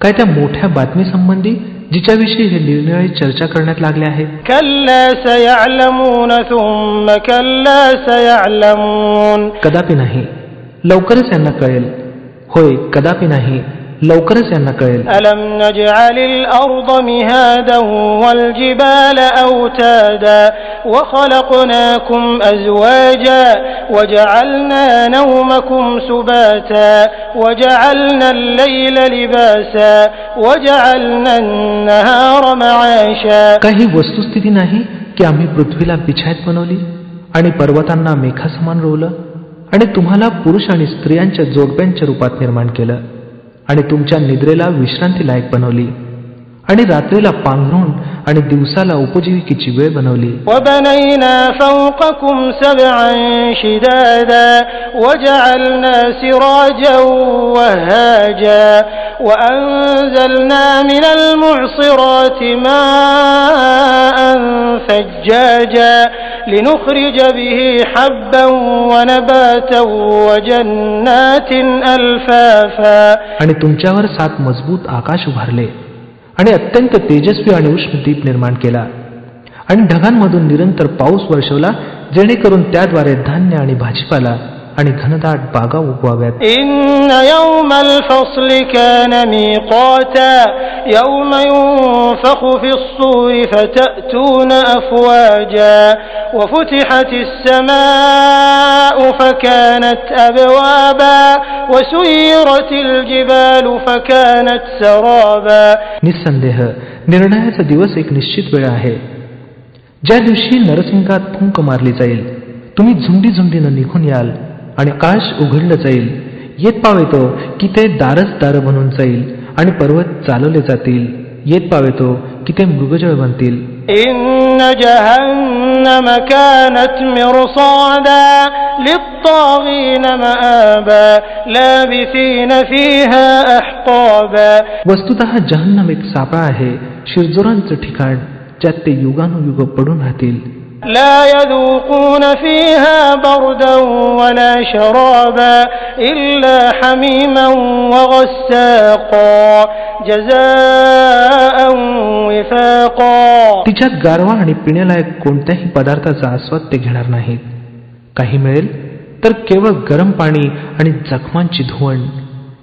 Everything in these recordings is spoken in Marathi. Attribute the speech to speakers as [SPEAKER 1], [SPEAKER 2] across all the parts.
[SPEAKER 1] काय त्या मोठ्या बातमीसंबंधी जिच्याविषयी हे निरनिराळी चर्चा करण्यात लागले
[SPEAKER 2] आहे
[SPEAKER 1] कदापि नाही. लवकरच यांना कळेल. होय कदापि नाही. लवकरच यांना कळेल
[SPEAKER 2] ألم نجعل الأرض مهادا والجبال أوتادا وخلقناكم أزواجا وجعلنا نومكم سباتا وجعلنا الليل لباسا وجعلنا النهار معاشا
[SPEAKER 1] काही वस्तुस्थिती नाही की आम्ही पृथ्वीला बिछायत बनवली आणि पर्वतांना मेघासमान रोवलं आणि तुम्हाला पुरुष आणि स्त्रियांच्या जोडप्यांच्या रूपात निर्माण केलं आणि तुमच्या निद्रेला विश्रांती लायक बनवली आणि रात्रीला पांघरून आणि दिवसाला उपजीविकेची वेळ बनवली
[SPEAKER 2] وبنينا فوقكم سبعا شدادا وجعلنا سراجا وهاجا وأنزلنا من المعصرات ماء ثجاجا لنخرج به حبا ونباتا وجنات ألفافا
[SPEAKER 1] आणि तुमच्यावर सात मजबूत आकाश उभारले आणि अत्यंत तेजस्वी आणि उष्ण दीप निर्माण केला आणि ढगांमधून निरंतर पाऊस वर्षवला जेणेकरून त्याद्वारे धान्य आणि भाजीपाला आणि घनदाट बागा उगवाव्यात
[SPEAKER 2] إن يوم الفصل كان ميقاتا يوم ينفخ في الصور فتأتون أفواجا وفتحت السماء فكانت أبوابا وسيرت الجبال فكانت سرابا
[SPEAKER 1] निस्संदेह निर्णयाचा दिवस एक निश्चित वेळ आहे ज्या दिवशी नरसिंगात फुंक मारली जाईल तुम्ही झुंडी झुंडीनं निघून याल आणि काश उघडलं जाईल. येत पावेतो की ते दारच दार बनून जाईल आणि पर्वत चालवले जातील. येत पावेतो की ते मृगजळ बनतील. वस्तुत जहन्नम एक सापळा आहे. शिरजोरांचं ठिकाण ज्यात ते युगानुयुग पडून राहतील.
[SPEAKER 2] لا يذوقون فيها بردا ولا شرابا إلا حميما وغساقا جزاء وفاقا
[SPEAKER 1] तिच्यात गारवा आणि पिण्यालायक कोणत्याही पदार्थाचा आस्वाद ते घेणार नाहीत काही मिळेल तर केवळ गरम पाणी आणि जखमांची धुवण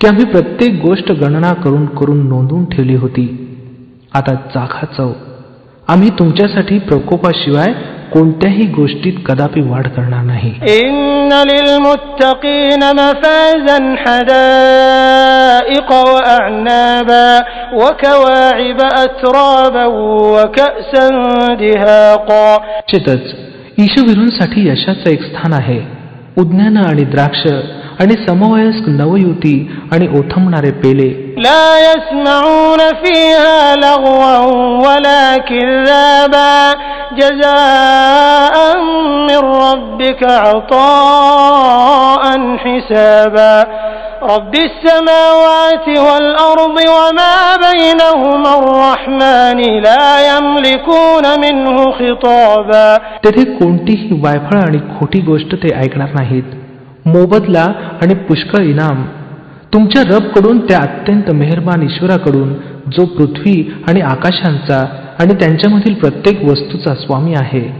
[SPEAKER 1] की आम्ही प्रत्येक गोष्ट गणना करून करून नोंदवून ठेवली होती. आता चाखा चव. आम्ही तुमच्यासाठी प्रकोपाशिवाय कोणत्याही गोष्टीत कदापि वाढ करणार नाही. निश्चितच ईशुविरूंसाठी यशाचं एक स्थान आहे. उज्ञान आणि द्राक्ष आणि समवयस्क नवयुती आणि ओथंबणारे पेले
[SPEAKER 2] لا يسمعون فيها لغوا ولا كذابا جزاء من ربك عطاء حسابا رب السماوات والأرض وما بينهما الرحمن لا يملكون منه خطابا
[SPEAKER 1] तेथे कोणतीही वायफळ आणि खोटी गोष्ट ते ऐकणार नाहीत मोबदला आणि पुष्कळ इनाम. तुमच्या रबकडून त्या अत्यंत मेहरबान ईश्वराकडून जो पृथ्वी आणि आकाशांचा आणि त्यांच्यामधील प्रत्येक वस्तूचा स्वामी आहे.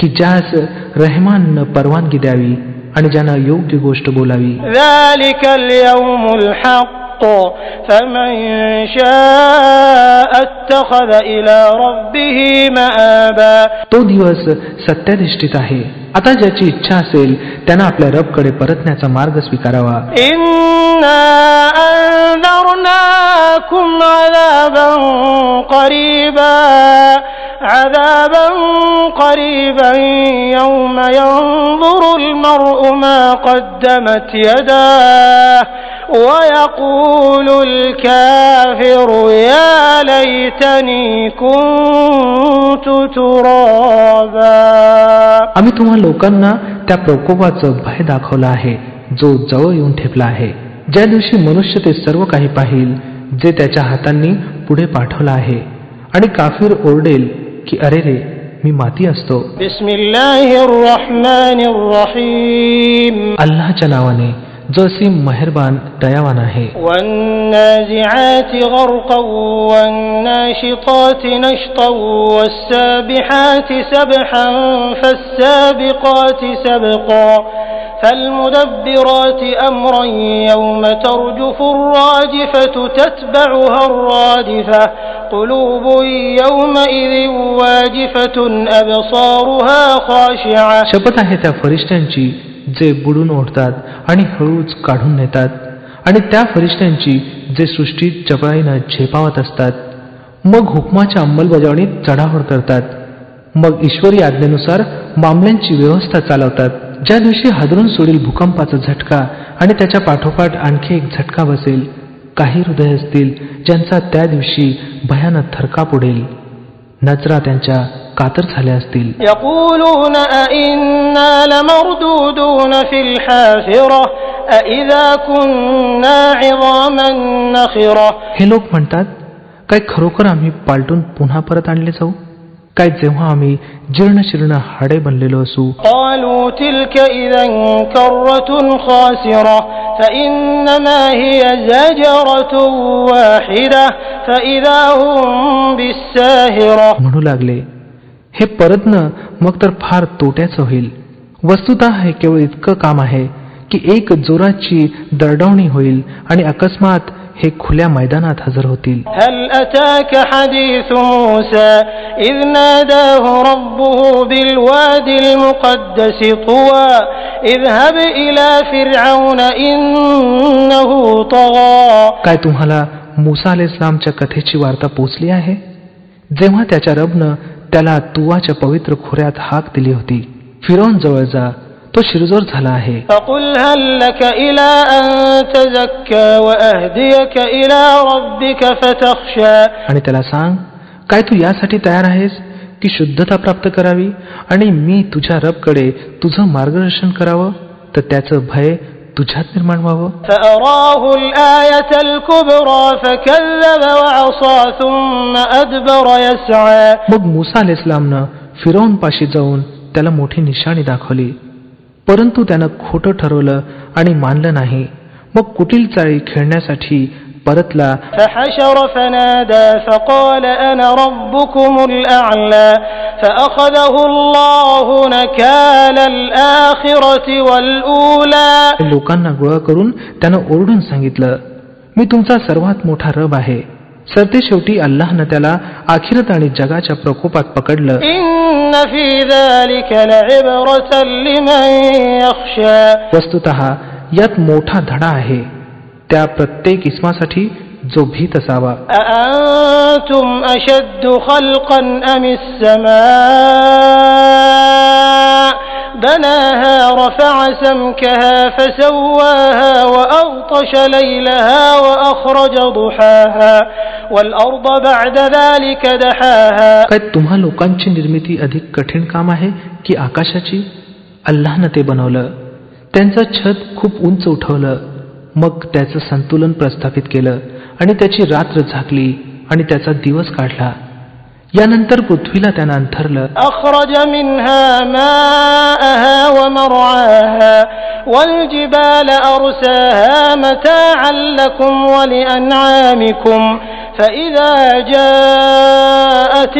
[SPEAKER 1] की ज्यास रहमाननं परवानगी द्यावी आणि ज्यानं योग्य गोष्ट बोलावी.
[SPEAKER 2] الحق فمن شاء اتخذ إلى ربه مآبا
[SPEAKER 1] तो दिवस सत्याधिष्ठित आहे आता ज्याची इच्छा असेल त्यानं आपल्या रबकडे परतण्याचा मार्ग स्वीकारावा
[SPEAKER 2] إنا أنذرناكم عذابا قريبا عذابا قريبا يوم ينظر المرء ما قدمت يداه ويقول الكافر يا ليتني كنت ترابا
[SPEAKER 1] आम्ही तुम्हा लोकांना त्या प्रकोपाचं भय दाखवलं आहे जो जवळ येऊन ठेपला आहे ज्या दिवशी मनुष्य ते सर्व काही पाहिल जे त्याच्या हातांनी पुढे पाठवलं आहे आणि काफीर ओरडेल की अरे रे मी माती असतो
[SPEAKER 2] بسم الله الرحمن الرحيم
[SPEAKER 1] अल्लाच्या नावाने जो असीम मेहरबान दयावान आहे
[SPEAKER 2] والنازعات غرقا والناشطات نشطا والسابحات سبحا فالسابقات سبقا فالمدبرات أمرا يوم ترجف الراجفة تتبعها الرادفة قلوب يومئذ واجفة أبصارها خاشعة
[SPEAKER 1] शपथ आहे त्या फरिश्त्यांची जे बुडून ओढतात आणि हळूच काढून नेतात. आणि त्या फरिश्त्यांची जे सृष्टी चपळाईनं झेपावत असतात मग हुकमाच्या अंमलबजावणीत चढावड करतात. मग ईश्वरी आज्ञेनुसार मामल्यांची व्यवस्था चालवतात. ज्या दिवशी हादरून सोडील भूकंपाचा झटका आणि त्याच्या पाठोपाठ आणखी एक झटका बसेल काही हृदय असतील ज्यांचा त्या दिवशी भयानक थरकाप उडेल. नजरा त्यांच्या कातर झाल्या असतील.
[SPEAKER 2] لمردودون في الحافرة أئذا كنا عظاما نخرة
[SPEAKER 1] हे लोक म्हणतात काय खरोखर आम्ही पालटून पुन्हा परत आणले जाऊ काय जेव्हा आम्ही जीर्ण शीर्ण हाडे बनलेलो असू
[SPEAKER 2] قالوا تلك إذا كرة خاسرة فإنما هي زجرة واحدة فإذا هم بالساهرة
[SPEAKER 1] म्हणू लागले हे परतनं मग तर फार तोट्याचं होईल वस्तुत हे केवळ इतकं काम आहे की एक जोराची दरडवणी होईल आणि अकस्मात हे खुल्या मैदानात हजर होतील. काय तुम्हाला मुसा अल इस्लामच्या कथेची वार्ता पोचली आहे? जेव्हा त्याच्या रबनं त्याला तुवाच्या पवित्र खोऱ्यात हाक दिली होती फिरवून जवळ जा तो शिरजोर झाला आहे. आणि त्याला सांग काय तू यासाठी तयार आहेस? की शुद्धता प्राप्त करावी आणि मी तुझ्या रबकडे तुझं मार्गदर्शन करावं तर त्याचं भय तुझ्यात निर्माण व्हावं. मग मुसा अल इस्लामनं फिरवून पाशी जाऊन त्याला मोठी निशाणी दाखवली. परंतु त्यानं खोटं ठरवलं आणि मानलं नाही. मग कुटील चाळी खेळण्यासाठी परतला. लोकांना गोळा करून त्यानं ओरडून सांगितलं मी तुमचा सर्वात मोठा रब आहे. सरते शेवटी अल्लाहनं त्याला आखिरत आणि जगाच्या प्रकोपात पकडलं
[SPEAKER 2] إن في ذلك لعبرة لمن يخشى
[SPEAKER 1] वस्तुत यात मोठा धडा आहे त्या प्रत्येक इस्मासाठी जो भीत असावा
[SPEAKER 2] أأنتم أشد خلقا أم السماء بناها رفع سمكها فسواها وأغطش ليلها وأخرج ضحاها والأرض بعد ذلك دحاها
[SPEAKER 1] काय तुम्हा लोकांची निर्मिती अधिक कठीण काम आहे की आकाशाची अल्लानं ते बनवलं त्यांचं छत खूप उंच उठवलं मग त्याचं संतुलन प्रस्थापित केलं आणि त्याची रात्र झाकली आणि त्याचा दिवस काढला यानंतर पृथ्वीला त्यानं अंथरलं
[SPEAKER 2] أخرج منها ماءها ومرعاها والجبال أرساها متاعا لكم ولأنعامكم فإذا جاءت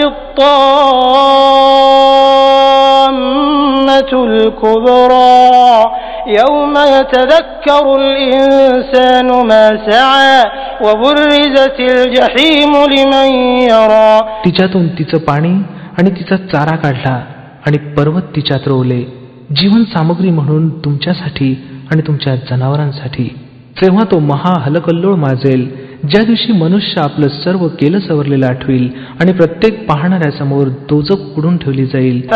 [SPEAKER 2] الطامة الكبرى يوم يتذكر الإنسان ما سعى وبرزت الجحيم لمن يرى
[SPEAKER 1] तिच्यातून तिचं पाणी आणि तिचा चारा काढला आणि पर्वत तिच्यात रोवले जीवन सामग्री म्हणून तुमच्यासाठी आणि तुमच्या जनावरांसाठी तेव्हा तो महा हलकल्लोळ माजेल ज्या दिवशी मनुष्य आपलं सर्व केलं सवरलेलं आठवेल आणि प्रत्येक पाहणाऱ्यासमोर दोजक उडून ठेवली जाईल.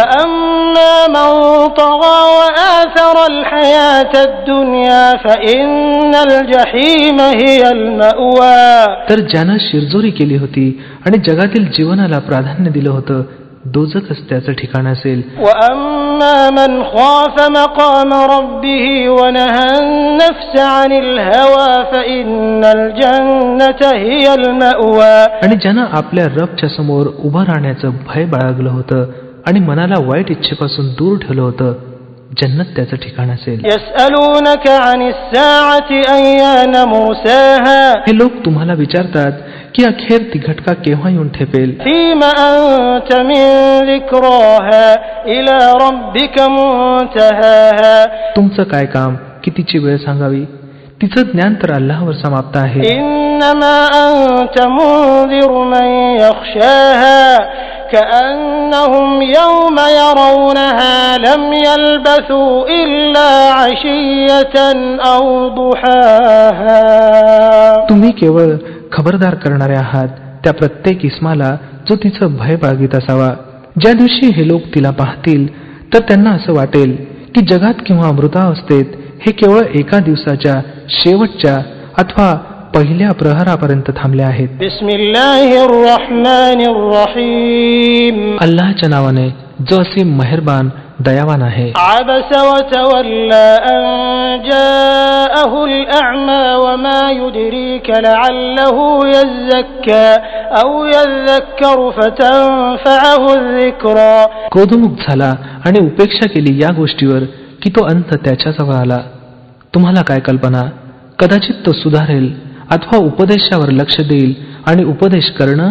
[SPEAKER 1] तर ज्यानं शिरजोरी केली होती आणि जगातील जीवनाला प्राधान्य दिलं होतं दोजकच त्याचं ठिकाण असेल.
[SPEAKER 2] وأما من خاف مقام ربه ونهى النفس عن الهوى فإن الجنة هي المأوى
[SPEAKER 1] आणि ज्यानं आपल्या रबच्या समोर उभं राहण्याचं भय बाळगलं होतं आणि मनाला वाईट इच्छेपासून दूर ठेवलं होतं जन्नत त्याचं ठिकाण असेल
[SPEAKER 2] يسألونك عن الساعة أيان مرساها
[SPEAKER 1] हे लोक तुम्हाला विचारतात की अखेर ती घटका केव्हा येऊन ठेपेल
[SPEAKER 2] فيم أنت من ذكراها إلى ربك منتهاها
[SPEAKER 1] तुमचं काय काम कितीची वेळ सांगावी तिचं ज्ञान तर अल्लाहवर समाप्त आहे
[SPEAKER 2] إنما أنت منذر من يخشاها كأنهم يوم يرونها لم يلبثوا إلا عشية أو ضحاها
[SPEAKER 1] तुम्ही केवळ खबरदार करणारे आहात त्या प्रत्येक इस्माला जो तिचा भय बाळगीत असावा. ज्या दिवशी हे लोक तिला पाहतील तर त्यांना असं वाटेल की जगात किंवा मृतावस्थेत हे केवळ एका दिवसाच्या शेवटच्या अथवा पहिल्या प्रहरापर्यंत थांबले आहेत. अल्लाच्या नावाने जो असे मेहरबान दयावान आहे. क्रोधमुख झाला आणि उपेक्षा केली या गोष्टीवर की तो अंत त्याच्याजवळ आला. तुम्हाला काय कल्पना? कदाचित तो सुधारेल अथवा उपदेशावर लक्ष देईल आणि उपदेश करणं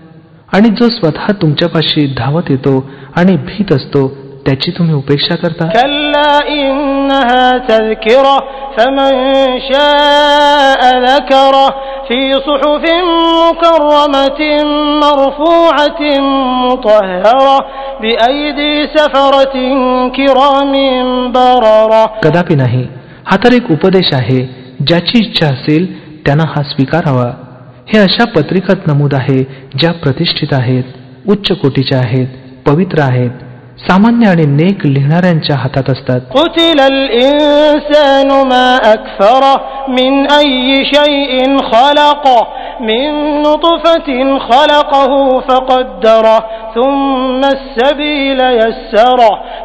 [SPEAKER 1] आणि जो स्वतः तुमच्यापाशी धावत येतो आणि भीत असतो त्याची तुम्ही उपेक्षा करता? कदापि नाही हा तर एक उपदेश आहे ज्याची इच्छा असेल त्यांना हा स्वीकारावा हे अशा पत्रिकात नमूद आहे ज्या प्रतिष्ठित आहेत उच्च कोटीच्या आहेत पवित्र आहेत सामान्य आणि नेक लिहिणाऱ्यांच्या हातात असतात.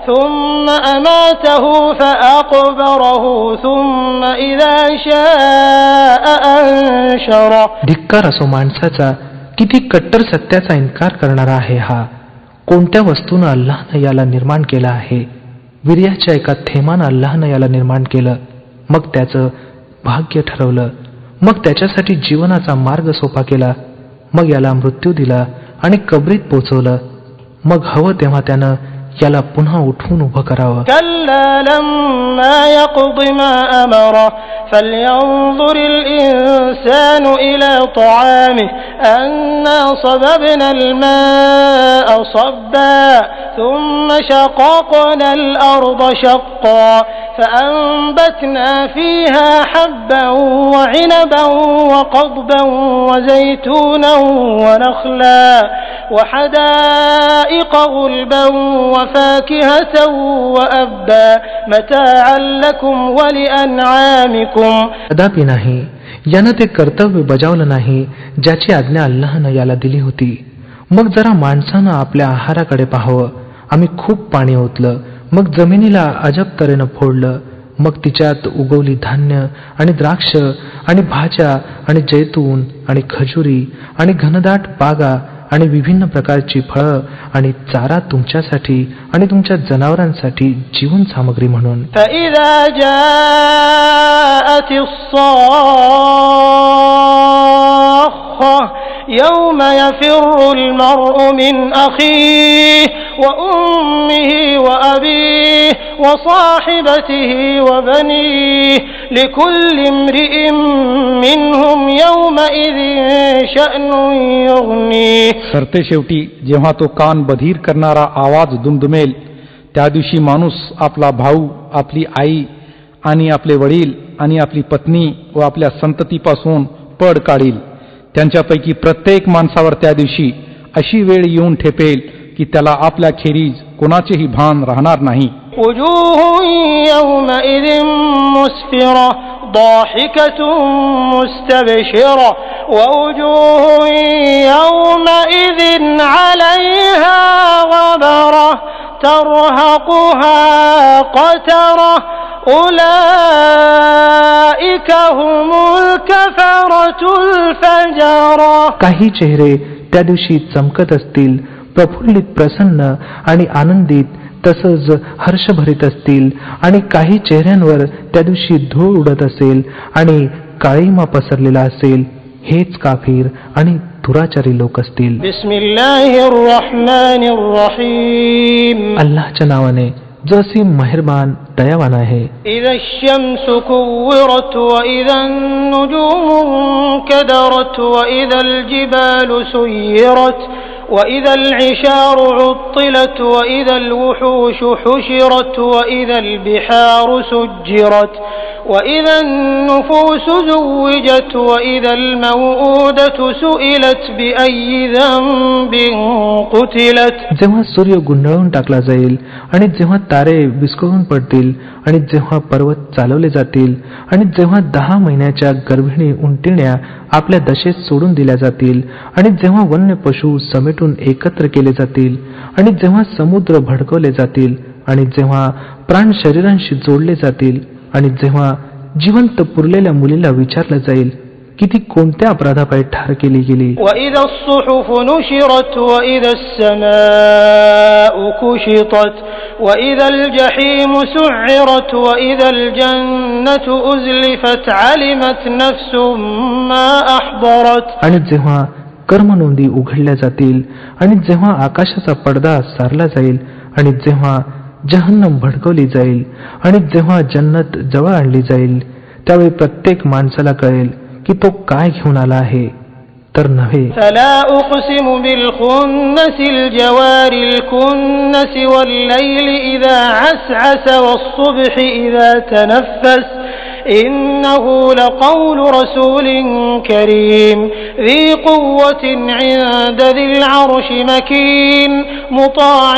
[SPEAKER 2] قتل الإنسان ما أكفره من أي شيء خلقه من نطفة خلقه فقدره ثم السبيل يسره ثم أماته فأقبره ثم إذا شاء أنشره
[SPEAKER 1] धिक्कार असो माणसाचा किती कट्टर सत्याचा इन्कार करणारा आहे हा कोणत्या वस्तूनं अल्लाहनं याला निर्माण केला आहे वीर्याच्या एका थेमानं अल्लाहनं याला निर्माण केलं मग त्याचं भाग्य ठरवलं मग त्याच्यासाठी जीवनाचा मार्ग सोपा केला मग याला मृत्यू दिला आणि कबरीत पोचवलं मग हवं तेव्हा त्यानं याला पुन्हा उठवून उभं करावं
[SPEAKER 2] كلا لما يقض ما أمره فلينظر الإنسان إلى طعامه أنا صببنا الماء صبا ثم شققنا الأرض شقا فأنبتنا فيها حبا وعنبا وقضبا وزيتونا ونخلا وحدائق غلبا وفاكهة وأبا متاعا لكم ولأنعامكم
[SPEAKER 1] कदापि नाही यानं ते कर्तव्य बजावलं नाही ज्याची आज्ञा अल्लाहनं याला दिली होती मग जरा माणसानं आपल्या आहाराकडे पाहावं आम्ही खूप पाणी ओतलं मग जमिनीला अजब तऱ्हेनं फोडलं मग तिच्यात उगवली धान्य आणि द्राक्ष आणि भाज्या आणि जैतून आणि खजुरी आणि घनदाट बागा आणि विभिन्न प्रकारची फळं आणि चारा तुमच्यासाठी आणि तुमच्या जनावरांसाठी जीवन सामग्री म्हणून
[SPEAKER 2] فإذا جاءت الصاخة يوم يفر المرء من أخيه وأمه وأبيه وصاحبته وبنيه لكل امرئ منهم
[SPEAKER 3] सरते शेवटी जेव्हा तो कान बधीर करणारा आवाज दुमदुमेल त्या दिवशी माणूस आपला भाऊ आपली आई आणि आपले वडील आणि आपली पत्नी व आपल्या संततीपासून पड काढील. त्यांच्यापैकी प्रत्येक माणसावर त्या दिवशी अशी वेळ येऊन ठेपेल की त्याला आपल्या खेरीज कोणाचेही भान राहणार नाही.
[SPEAKER 2] ضاحكة مستبشرة ووجوه يومئذ عليها غبرة ترهقها قترة أولئك هم الكفرة الفجرة
[SPEAKER 1] काही चेहरे त्या दिवशी चमकत असतील प्रफुल्लित प्रसन्न आणि आनंदित तसंच हर्षभरीत असतील आणि काही चेहऱ्यांवर त्या दिवशी धूळ उडत असेल आणि काळीमा पसरलेला असेल हेच काफीर आणि दुराचारी लोक असतील. अल्लाहच्या नावाने जो असीम मेहरबान दयावान आहे
[SPEAKER 2] إذا الشمس كورت وإذا النجوم انكدرت وإذا الجبال سيرت وإذا العشار عطلت وإذا الوحوش حشرت وإذا البحار سجرت وإذا النفوس زوجت وإذا الموءودة سئلت بأي ذنب قتلت
[SPEAKER 1] जेव्हा सूर्य गुंडाळून टाकला जाईल आणि जेव्हा तारे विस्कळून पडतील आणि जेव्हा पर्वत चालवले जातील आणि जेव्हा दहा महिन्याच्या गर्भिणी उंटिण्या आपल्या दशेत सोडून दिल्या जातील आणि जेव्हा वन्य पशु समेटून एकत्र केले जातील आणि जेव्हा समुद्र भडकवले जातील आणि जेव्हा प्राण शरीरांशी जोडले जातील आणि जेव्हा जिवंत पुरलेल्या मुलीला विचारलं जाईल की ती कोणत्या अपराधापायी ठार केली गेली? आणि जेव्हा कर्म नोंदी उघडल्या जातील आणि जेव्हा आकाशाचा पडदा सारला जाईल आणि जेव्हा जहन्नम भडकवली जाईल आणि जेव्हा जन्नत जवळ आणली जाईल त्यावेळी प्रत्येक माणसाला कळेल की तो काय घेऊन आला आहे. तर नव्हे.
[SPEAKER 2] فلا أقسم بالخنس الجوار الكنس والليل إذا عسعس والصبح إذا تنفس إنه لقول رسول كريم ذي قوة عند ذي العرش مكين مطاع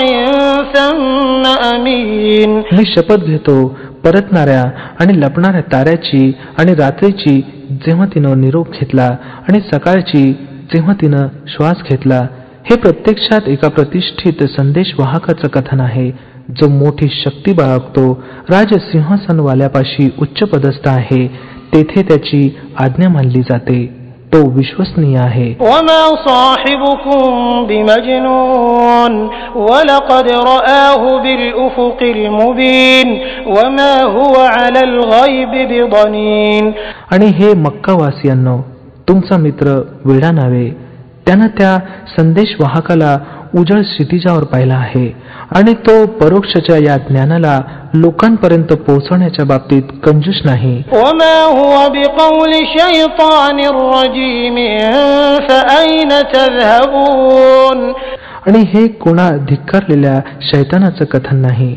[SPEAKER 2] ثم أمين
[SPEAKER 1] मी शपथ घेतो परतणाऱ्या आणि लपणाऱ्या ताऱ्याची आणि रात्रीची जेव्हा तिनं निरोप घेतला आणि सकाळची जेव्हा तिनं श्वास घेतला हे प्रत्यक्षात एका प्रतिष्ठित संदेश वाहकाचं कथन आहे जो मोठी शक्ती बाळगतो राज सिंहासनवाल्यापाशी उच्च पदस्थ आहे तेथे त्याची आज्ञा मानली जाते तो विश्वसनीय आहे
[SPEAKER 2] وما صاحبكم بمجنون ولقد رآه بالأفق المبين وما هو على الغيب بضنين
[SPEAKER 1] आणि हे मक्कावासियांनो तुमचा मित्र वेडा नावे त्यानं त्या संदेश वाहकाला उजळ क्षितिजावर पाहिला आहे आणि तो परोक्षच्या या ज्ञानाला लोकांपर्यंत पोहोचवण्याच्या बाबतीत कंजूस नाही. आणि हे कोणा धिक्कारलेल्या शैतानाचं कथन नाही.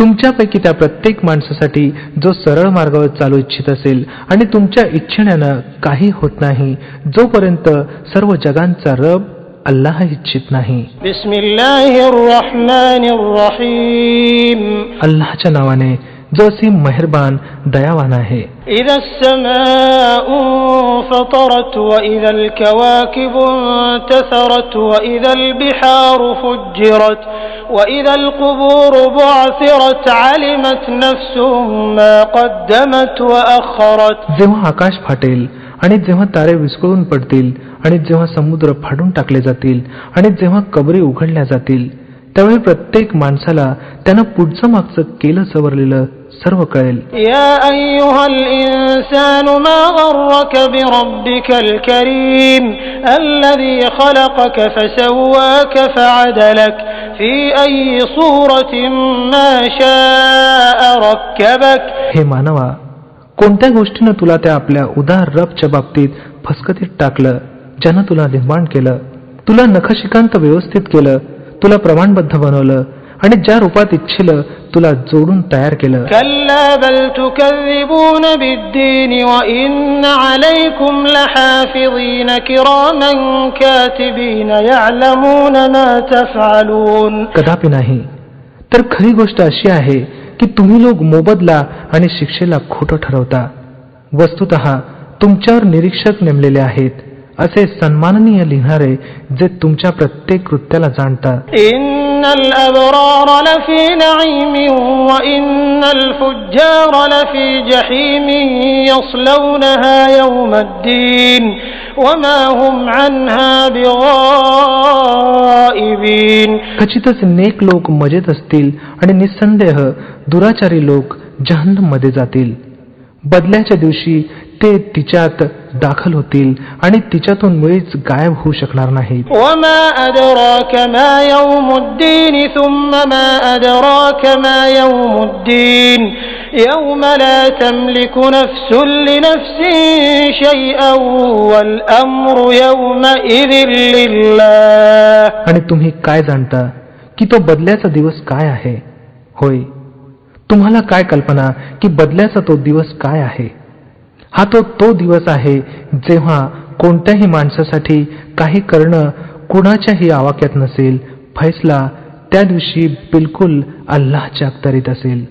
[SPEAKER 1] तुमच्यापैकी त्या प्रत्येक माणसासाठी जो सरळ मार्गावर चालू इच्छित असेल आणि तुमच्या इच्छेण्यानं काही होत नाही जोपर्यंत सर्व जगांचा रब अल्लाह इच्छित नाही. अल्लाहच्या नावाने जो असीम मेहरबान दयावान आहे जेव्हा आकाश फाटेल आणि जेव्हा तारे विस्कळून पडतील आणि जेव्हा समुद्र फाडून टाकले जातील आणि जेव्हा कबरी उघडल्या जातील त्यावेळी प्रत्येक माणसाला त्यानं पुढचं मागचं केलं सवरलेलं सर्व कळेल. हे मानवा कोणत्या गोष्टीनं तुला त्या आपल्या उदार रबच्या बाबतीत फसकतीत टाकलं ज्यानं तुला निर्माण केलं? तुला नखशिकांत व्यवस्थित केलं तुला प्रमाणबद्ध बनवलं आणि ज्या रूपात इच्छिलं तुला जोडून तयार केलं. कदापि नाही. तर खरी गोष्ट अशी आहे की तुम्ही लोक मोबदला आणि शिक्षेला खोटं ठरवता. वस्तुत तुमच्यावर निरीक्षक नेमलेले आहेत असे सन्माननीय लिहिणारे जे तुमच्या प्रत्येक कृत्याला जाणतात.
[SPEAKER 2] إن الأبرار لفي نعيم وإن الفجار لفي جحيم يصلونها يوم الدين وما هم عنها بغائبين
[SPEAKER 1] खचितच नेक लोक मजेत असतील आणि निसंदेह दुराचारी लोक जहन्नम मध्ये जातील बदल्याच्या दिवशी ते तिच्यात दाखल होतील आणि तिच्यातून मुळीच गायब होऊ शकणार नाहीत
[SPEAKER 2] وما أدراك ما يوم الدين ثم ما أدراك ما يوم الدين يوم لا تملك نفس لنفس شيئا والأمر يومئذ لله
[SPEAKER 1] आणि तुम्ही काय जाणता की तो बदल्याचा दिवस काय आहे होय तुम्हाला काय कल्पना की बदल्याचा तो दिवस काय आहे हा तो तो दिवस आहे जेव्हा कोणत्याही माणसासाठी काही करणं कुणाच्याही आवाक्यात नसेल फैसला त्या दिवशी बिलकुल अल्लाहच्या अखत्यारीत असेल.